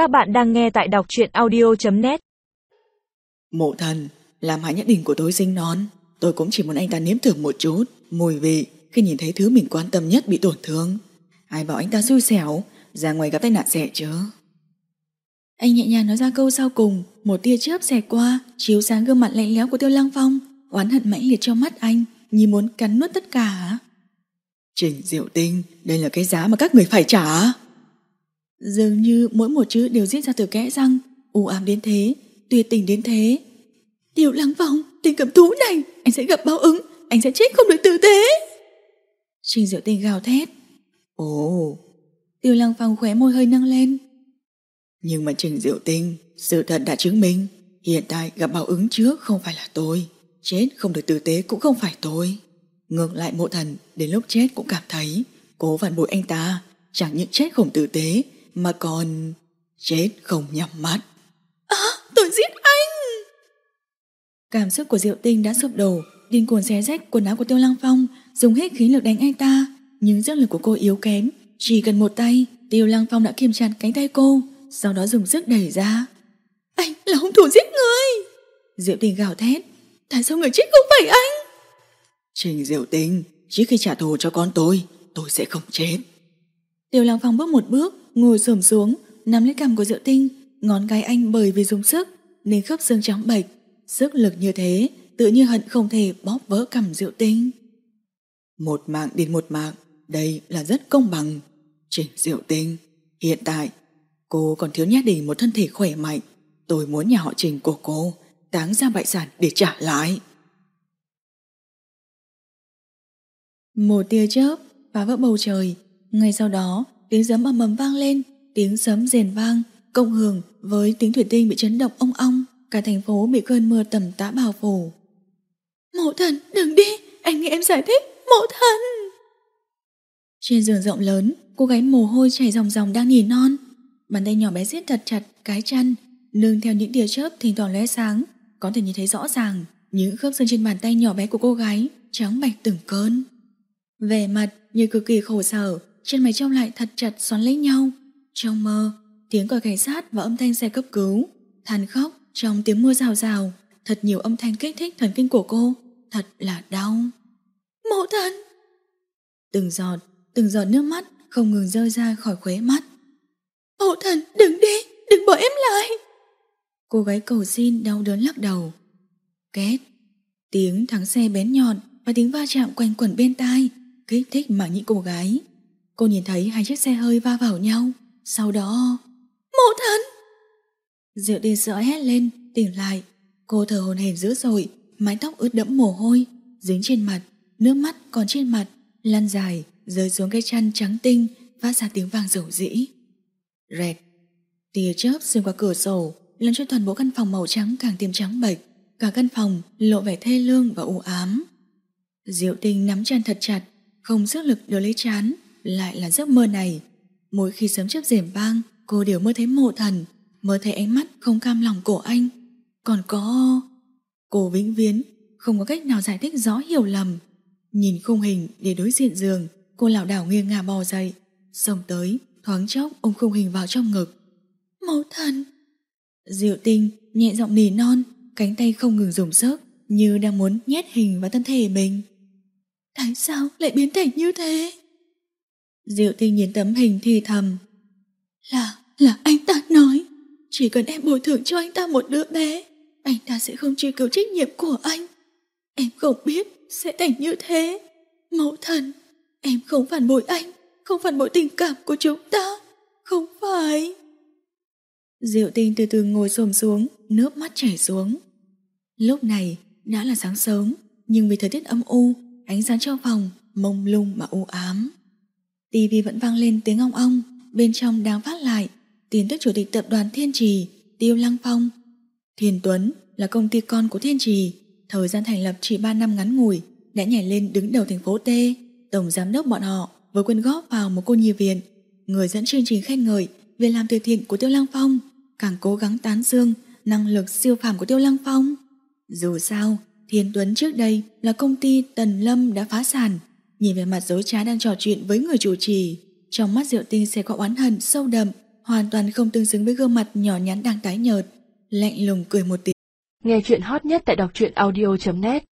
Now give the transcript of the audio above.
Các bạn đang nghe tại đọc truyện audio.net Mộ thần, làm hại nhất định của tôi sinh non. Tôi cũng chỉ muốn anh ta nếm thử một chút, mùi vị khi nhìn thấy thứ mình quan tâm nhất bị tổn thương. Ai bảo anh ta xui xẻo, ra ngoài gặp tai nạn rẻ chứ. Anh nhẹ nhàng nói ra câu sau cùng, một tia chớp xẹt qua, chiếu sáng gương mặt lạnh lẽo của Tiêu Lăng Phong, oán hận mãnh liệt trong mắt anh, như muốn cắn nuốt tất cả. Trình Diệu Tinh, đây là cái giá mà các người phải trả. Dường như mỗi một chữ đều diễn ra từ kẽ răng, u ám đến thế, tuyệt tình đến thế. Tiêu Lăng Phong, tình cầm thú này, anh sẽ gặp báo ứng, anh sẽ chết không được tử tế. Trình Diệu Tinh gào thét. Ồ, Tiêu Lăng Phong khóe môi hơi nâng lên. nhưng mà Trình Diệu Tinh, sự thật đã chứng minh, hiện tại gặp báo ứng trước không phải là tôi, chết không được tử tế cũng không phải tôi. Ngược lại mộ thần, đến lúc chết cũng cảm thấy, cố phản bội anh ta, chẳng những chết không tử tế, mà còn chết không nhắm mắt. Tôi giết anh! Cảm xúc của Diệu Tinh đã sụp đổ, điên cuồng xé rách quần áo của Tiêu Lăng Phong, dùng hết khí lực đánh anh ta. Nhưng sức lực của cô yếu kém, chỉ cần một tay, Tiêu Lăng Phong đã kiềm chặt cánh tay cô, sau đó dùng sức đẩy ra. Anh là hung thủ giết người! Diệu Tinh gào thét. Tại sao người chết không phải anh? Trình Diệu Tinh, trước khi trả thù cho con tôi, tôi sẽ không chết. Tiêu Lăng Phong bước một bước, ngồi xổm xuống, nắm lấy cằm của Diệu Tinh, ngón cái anh bởi vì dùng sức nên khớp xương trắng bệch, sức lực như thế, tự như hận không thể bóp vỡ cằm Diệu Tinh. Một mạng đến một mạng, đây là rất công bằng. Trình Diệu Tinh, hiện tại, cô còn thiếu nhất định một thân thể khỏe mạnh. Tôi muốn nhà họ Trình của cô táng ra bại sản để trả lại. Một tia chớp phá vỡ bầu trời, ngay sau đó tiếng sấm ầm ầm vang lên, tiếng sấm rền vang, cộng hưởng với tiếng thủy tinh bị chấn động ong ong, cả thành phố bị cơn mưa tầm tã bao phủ. Mộ thần, đừng đi, anh nghe em giải thích, mộ thần. Trên giường rộng lớn, cô gái mồ hôi chảy ròng ròng đang nỉ non, bàn tay nhỏ bé siết chặt chặt cái chân, nương theo những tia chớp thỉnh thoảng lóe sáng, có thể nhìn thấy rõ ràng những khớp xương trên bàn tay nhỏ bé của cô gái trắng bạch từng cơn. Vẻ mặt như cực kỳ khổ sở, chân mày trông lại thật chặt xoắn lấy nhau. Trong mơ, tiếng còi cảnh sát và âm thanh xe cấp cứu, than khóc trong tiếng mưa rào rào, thật nhiều âm thanh kích thích thần kinh của cô, thật là đau. mẫu thần! Từng giọt, từng giọt nước mắt không ngừng rơi ra khỏi khóe mắt. mẫu thần, đừng đi, đừng bỏ em lại! Cô gái cầu xin đau đớn lắc đầu. Két, tiếng thắng xe bén nhọn và tiếng va chạm quanh quẩn bên tai, kích thích mà những cô gái. Cô nhìn thấy hai chiếc xe hơi va vào nhau, sau đó... Mộ thần! Diệu đi sợ hét lên, tỉnh lại. Cô thở hồn hển dữ dội, mái tóc ướt đẫm mồ hôi, dính trên mặt, nước mắt còn trên mặt, lăn dài, rơi xuống cái chăn trắng tinh, phát ra tiếng vang dầu dĩ. Rẹt, tia chớp xuyên qua cửa sổ, làm cho toàn bộ căn phòng màu trắng càng thêm trắng bệch, cả căn phòng lộ vẻ thê lương và u ám. Diệu tinh nắm chăn thật chặt, không sức lực đưa lấy chán, lại là giấc mơ này. Mỗi khi sớm trước rèm vang, cô đều mơ thấy mộ thần, mơ thấy ánh mắt không cam lòng của anh. Còn có... Cô vĩnh viễn, không có cách nào giải thích rõ hiểu lầm. Nhìn khung hình để đối diện giường, cô lảo đảo nghiêng ngả bò dậy, xông tới, thoáng chốc ôm khung hình vào trong ngực. Mẫu thần! Diệu tinh, nhẹ giọng nỉ non, cánh tay không ngừng dùng sức, như đang muốn nhét hình vào thân thể mình. Tại sao lại biến thành như thế? Diệu tinh nhìn tấm hình thì thầm. Là, là anh ta nói, chỉ cần em bồi thường cho anh ta một đứa bé, anh ta sẽ không truy cứu trách nhiệm của anh. Em không biết sẽ thành như thế. Mẫu thần, em không phản bội anh, không phản bội tình cảm của chúng ta, không phải. Diệu tinh từ từ ngồi xồm xuống, nước mắt chảy xuống. Lúc này đã là sáng sớm, nhưng vì thời tiết âm u, ánh sáng trong phòng mông lung mà u ám tivi vẫn vang lên tiếng ong ong, bên trong đang phát lại tin tức chủ tịch tập đoàn Thiên Trì, Tiêu Lăng Phong. Thiên Tuấn là công ty con của Thiên Trì, thời gian thành lập chỉ 3 năm ngắn ngủi, đã nhảy lên đứng đầu thành phố T. Tổng giám đốc bọn họ với quyên góp vào một cô nhi viện. Người dẫn chương trình khen ngợi về làm từ thiện của Tiêu Lăng Phong, càng cố gắng tán dương năng lực siêu phàm của Tiêu Lăng Phong. Dù sao, Thiên Tuấn trước đây là công ty Tần Lâm đã phá sản. Nhìn về mặt dối trá đang trò chuyện với người chủ trì, trong mắt Diệu Tinh sẽ có oán hận sâu đậm, hoàn toàn không tương xứng với gương mặt nhỏ nhắn đang tái nhợt, lạnh lùng cười một tiếng. Nghe chuyện hot nhất tại đọc truyện audio.net